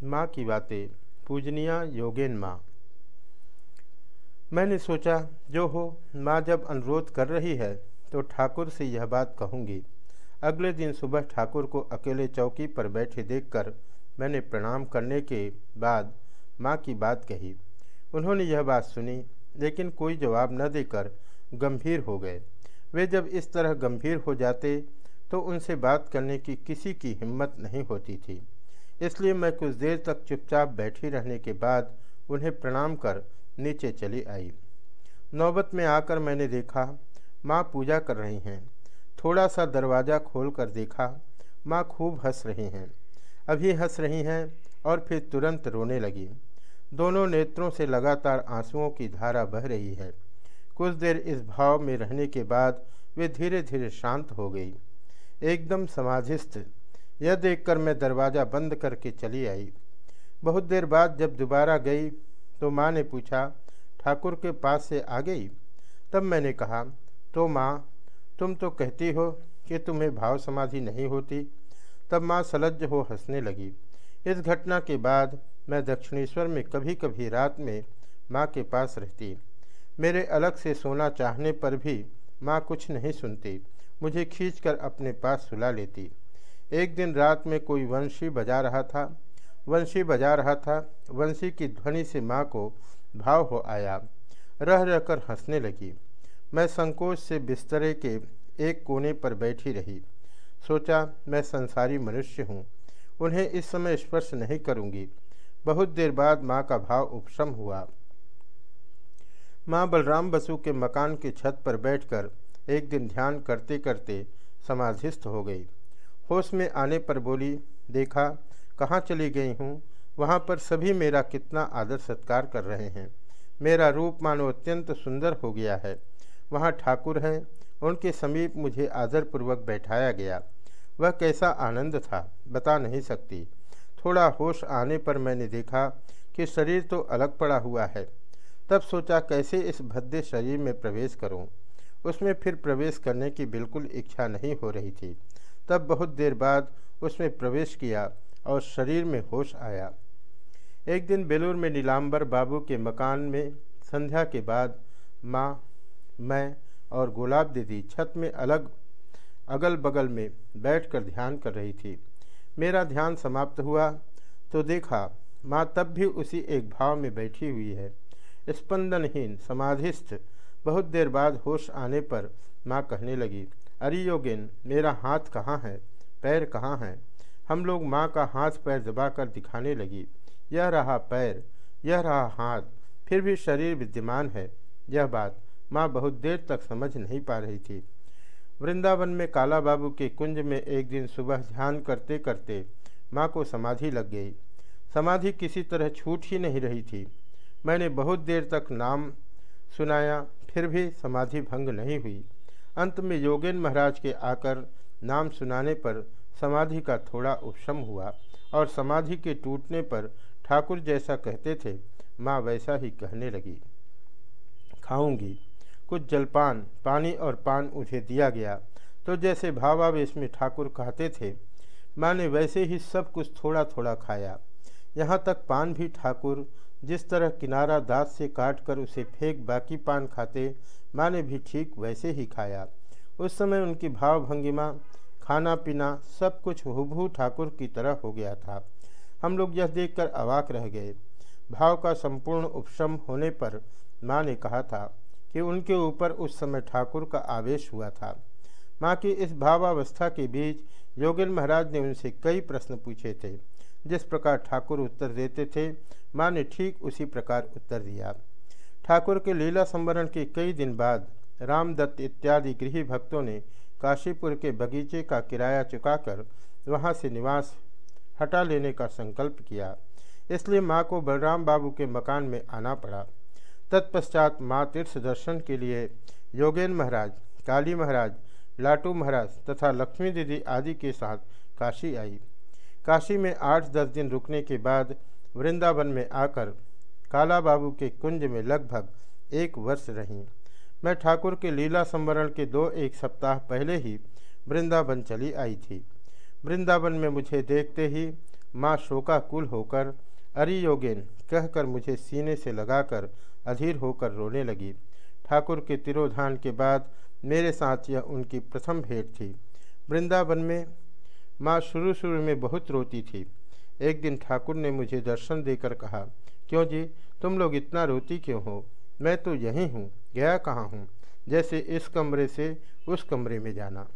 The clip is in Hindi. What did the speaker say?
माँ की बातें, पूजनिया योगेन माँ। मैंने सोचा, जो हो, माँ जब अनुरोध कर रही है तो ठाकुर से यह बात कहूँगी। अगले दिन सुबह ठाकुर को अकेले चौकी पर बैठे देखकर मैंने प्रणाम करने के बाद माँ की बात कही। उन्होंने यह बात सुनी, लेकिन कोई जवाब न देकर गंभीर हो गए। वे जब इस तरह गंभीर हो जाते तो उनसे बात करने की किसी की हिम्मत नहीं होती थी। इसलिए मैं कुछ देर तक चुपचाप बैठी रहने के बाद उन्हें प्रणाम कर नीचे चली आई। नौबत में आकर मैंने देखा, माँ पूजा कर रही हैं। थोड़ा सा दरवाज़ा खोल कर देखा, माँ खूब हंस रही हैं। अभी हंस रही हैं और फिर तुरंत रोने लगी। दोनों नेत्रों से लगातार आंसुओं की धारा बह रही है। कुछ देर इस भाव में रहने के बाद वे धीरे धीरे शांत हो गई। एकदम समाधिस्थ यह देखकर मैं दरवाज़ा बंद करके चली आई। बहुत देर बाद जब दोबारा गई तो माँ ने पूछा, ठाकुर के पास से आ गई? तब मैंने कहा तो माँ, तुम तो कहती हो कि तुम्हें भाव समाधि नहीं होती। तब माँ सलज्ज हो हंसने लगी। इस घटना के बाद मैं दक्षिणेश्वर में कभी कभी रात में माँ के पास रहती। मेरे अलग से सोना चाहने पर भी माँ कुछ नहीं सुनती। मुझे खींचकर अपने पास सुला लेती। एक दिन रात में कोई वंशी बजा रहा था। वंशी बजा रहा था। वंशी की ध्वनि से माँ को भाव हो आया। रह रहकर हंसने लगी। मैं संकोच से बिस्तरे के एक कोने पर बैठी रही। सोचा, मैं संसारी मनुष्य हूँ। उन्हें इस समय स्पर्श नहीं करूँगी। बहुत देर बाद माँ का भाव उपशम हुआ। माँ बलराम बसु के मकान की छत पर बैठकर एक दिन ध्यान करते करते समाधिस्थ हो गई। होश में आने पर बोली, देखा, कहाँ चली गई हूँ? वहाँ पर सभी मेरा कितना आदर सत्कार कर रहे हैं। मेरा रूप मानो अत्यंत सुंदर हो गया है। वहाँ ठाकुर हैं। उनके समीप मुझे आदरपूर्वक बैठाया गया। वह कैसा आनंद था, बता नहीं सकती। थोड़ा होश आने पर मैंने देखा कि शरीर तो अलग पड़ा हुआ है। तब सोचा, कैसे इस भद्दे शरीर में प्रवेश करूँ। उसमें फिर प्रवेश करने की बिल्कुल इच्छा नहीं हो रही थी। तब बहुत देर बाद उसमें प्रवेश किया और शरीर में होश आया। एक दिन बेलूर में नीलाम्बर बाबू के मकान में संध्या के बाद माँ, मैं और गुलाब दीदी छत में अलग अगल बगल में बैठकर ध्यान कर रही थी। मेरा ध्यान समाप्त हुआ तो देखा माँ तब भी उसी एक भाव में बैठी हुई है। स्पंदनहीन, समाधिस्थ, बहुत देर बाद होश आने पर माँ कहने लगी अरे योगिन मेरा हाथ कहाँ है? पैर कहाँ है? हम लोग माँ का हाथ पैर दबाकर दिखाने लगी। यह रहा पैर, यह रहा हाथ, फिर भी शरीर विद्यमान है। यह बात माँ बहुत देर तक समझ नहीं पा रही थी। वृंदावन में काला बाबू के कुंज में एक दिन सुबह ध्यान करते करते माँ को समाधि लग गई। समाधि किसी तरह छूट ही नहीं रही थी। मैंने बहुत देर तक नाम सुनाया, फिर भी समाधि भंग नहीं हुई। अंत में योगेन महाराज के आकर नाम सुनाने पर समाधि का थोड़ा उपशम हुआ और समाधि के टूटने पर ठाकुर जैसा कहते थे, माँ वैसा ही कहने लगी। खाऊँगी, कुछ जलपान, पानी और पान उन्हें दिया गया। तो जैसे भावावेश में ठाकुर कहते थे, माँ ने वैसे ही सब कुछ थोड़ा थोड़ा खाया। यहाँ तक पान भी ठाकुर जिस तरह किनारा दांत से काट कर उसे फेंक बाकी पान खाते माँ ने भी ठीक वैसे ही खाया। उस समय उनकी भाव भंगिमा खाना पीना सब कुछ हुबहू ठाकुर की तरह हो गया था। हम लोग यह देखकर अवाक रह गए। भाव का संपूर्ण उपशम होने पर माँ ने कहा था कि उनके ऊपर उस समय ठाकुर का आवेश हुआ था। माँ की इस भावावस्था के बीच योगिन महाराज ने उनसे कई प्रश्न पूछे थे। जिस प्रकार ठाकुर उत्तर देते थे, माँ ने ठीक उसी प्रकार उत्तर दिया। ठाकुर के लीला संवरण के कई दिन बाद रामदत्त इत्यादि गृह भक्तों ने काशीपुर के बगीचे का किराया चुकाकर वहाँ से निवास हटा लेने का संकल्प किया। इसलिए माँ को बलराम बाबू के मकान में आना पड़ा। तत्पश्चात माँ तीर्थ दर्शन के लिए योगेन महाराज, काली महाराज, लाटू महाराज तथा लक्ष्मी दीदी आदि के साथ काशी आई। काशी में आठ दस दिन रुकने के बाद वृंदावन में आकर काला बाबू के कुंज में लगभग एक वर्ष रहीं। मैं ठाकुर के लीला संवरण के दो एक सप्ताह पहले ही वृंदावन चली आई थी। वृंदावन में मुझे देखते ही माँ शोकाकुल होकर, अरे योगेन, कहकर मुझे सीने से लगाकर अधीर होकर रोने लगी। ठाकुर के तिरोधान के बाद मेरे साथ यह उनकी प्रथम भेंट थी। वृंदावन में माँ शुरू शुरू में बहुत रोती थी। एक दिन ठाकुर ने मुझे दर्शन देकर कहा, क्यों जी, तुम लोग इतना रोती क्यों हो? मैं तो यहीं हूँ, गया कहाँ हूँ? जैसे इस कमरे से उस कमरे में जाना।